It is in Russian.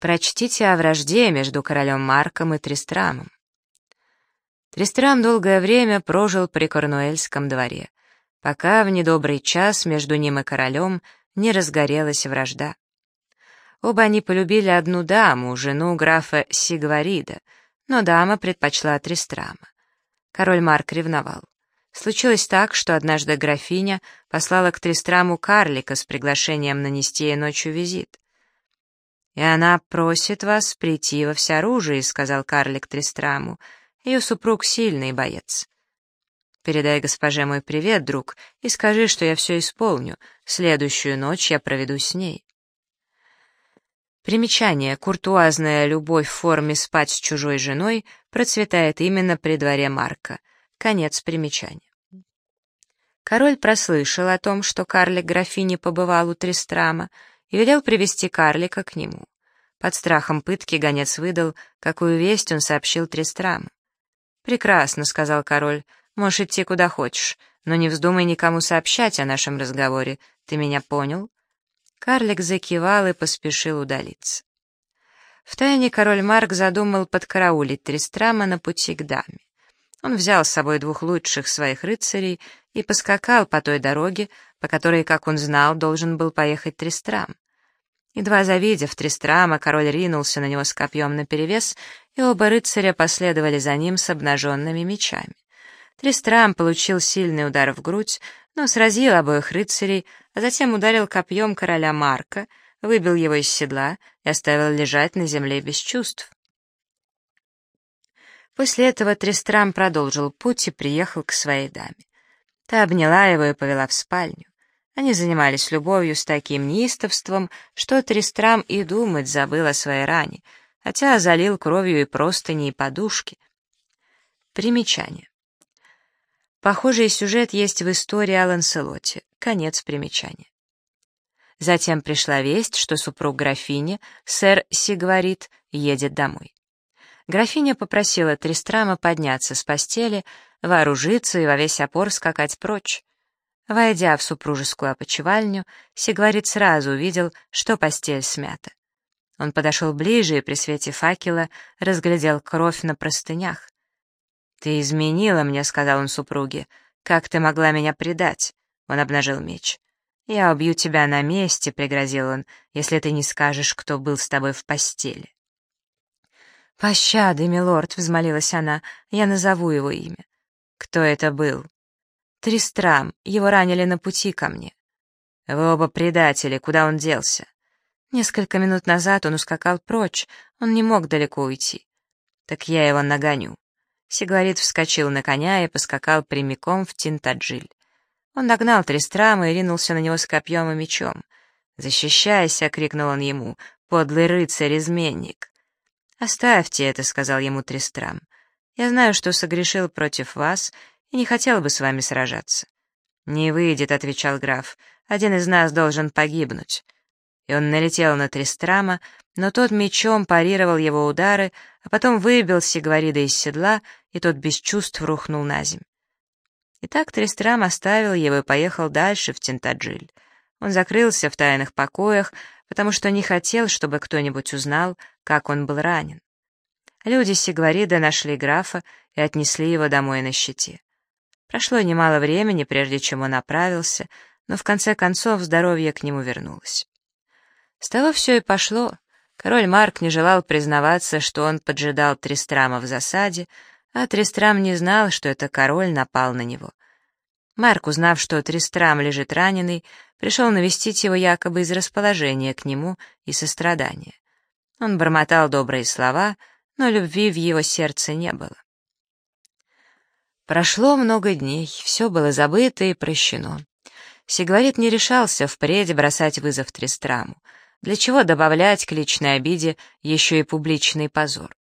Прочтите о вражде между королем Марком и Тристрамом. Тристрам долгое время прожил при Корнуэльском дворе, пока в недобрый час между ним и королем не разгорелась вражда. Оба они полюбили одну даму, жену графа Сигварида, но дама предпочла Тристрама. Король Марк ревновал. Случилось так, что однажды графиня послала к Тристраму карлика с приглашением нанести ей ночью визит. «И она просит вас прийти во всеоружие», — сказал карлик Тристраму. «Ее супруг сильный боец». «Передай госпоже мой привет, друг, и скажи, что я все исполню. Следующую ночь я проведу с ней». Примечание. Куртуазная любовь в форме спать с чужой женой процветает именно при дворе Марка. Конец примечания. Король прослышал о том, что карлик графини побывал у Тристрама, и велел привести карлика к нему. Под страхом пытки гонец выдал, какую весть он сообщил Тристраму. «Прекрасно», — сказал король, — «можешь идти куда хочешь, но не вздумай никому сообщать о нашем разговоре. Ты меня понял?» Карлик закивал и поспешил удалиться. Втайне король Марк задумал подкараулить Тристрама на пути к даме. Он взял с собой двух лучших своих рыцарей и поскакал по той дороге, по которой, как он знал, должен был поехать Тристрам. Едва завидев Тристрама, король ринулся на него с копьем наперевес, и оба рыцаря последовали за ним с обнаженными мечами. Тристрам получил сильный удар в грудь, но сразил обоих рыцарей, а затем ударил копьем короля Марка, выбил его из седла и оставил лежать на земле без чувств. После этого Тристрам продолжил путь и приехал к своей даме. Та обняла его и повела в спальню. Они занимались любовью с таким неистовством, что Тристрам и думать забыл о своей ране, хотя залил кровью и простыни, и подушки. Примечание. Похожий сюжет есть в истории о Ланселоте. Конец примечания. Затем пришла весть, что супруг графини, сэр Сигварит, едет домой. Графиня попросила Тристрама подняться с постели, вооружиться и во весь опор скакать прочь. Войдя в супружескую опочивальню, Сигварит сразу увидел, что постель смята. Он подошел ближе и при свете факела разглядел кровь на простынях. «Ты изменила мне», — сказал он супруге. «Как ты могла меня предать?» Он обнажил меч. «Я убью тебя на месте», — пригрозил он, «если ты не скажешь, кто был с тобой в постели». «Пощады, милорд», — взмолилась она, — «я назову его имя». «Кто это был?» «Тристрам. Его ранили на пути ко мне». «Вы оба предатели. Куда он делся?» Несколько минут назад он ускакал прочь, он не мог далеко уйти. «Так я его нагоню». Сигарит вскочил на коня и поскакал прямиком в Тинтаджиль. Он догнал Тристрама и ринулся на него с копьем и мечом. «Защищайся!» — крикнул он ему. «Подлый рыцарь-изменник!» «Оставьте это», — сказал ему Тристрам. «Я знаю, что согрешил против вас и не хотел бы с вами сражаться». «Не выйдет», — отвечал граф. «Один из нас должен погибнуть» и он налетел на Тристрама, но тот мечом парировал его удары, а потом выбил Сигварида из седла, и тот без чувств рухнул на земь. Итак, Тристрам оставил его и поехал дальше в Тентаджиль. Он закрылся в тайных покоях, потому что не хотел, чтобы кто-нибудь узнал, как он был ранен. Люди Сигварида нашли графа и отнесли его домой на щите. Прошло немало времени, прежде чем он оправился, но в конце концов здоровье к нему вернулось. С того все и пошло. Король Марк не желал признаваться, что он поджидал Тристрама в засаде, а Тристрам не знал, что это король напал на него. Марк, узнав, что Тристрам лежит раненый, пришел навестить его якобы из расположения к нему и сострадания. Он бормотал добрые слова, но любви в его сердце не было. Прошло много дней, все было забыто и прощено. Сигарит не решался впредь бросать вызов Тристраму. Для чего добавлять к личной обиде еще и публичный позор?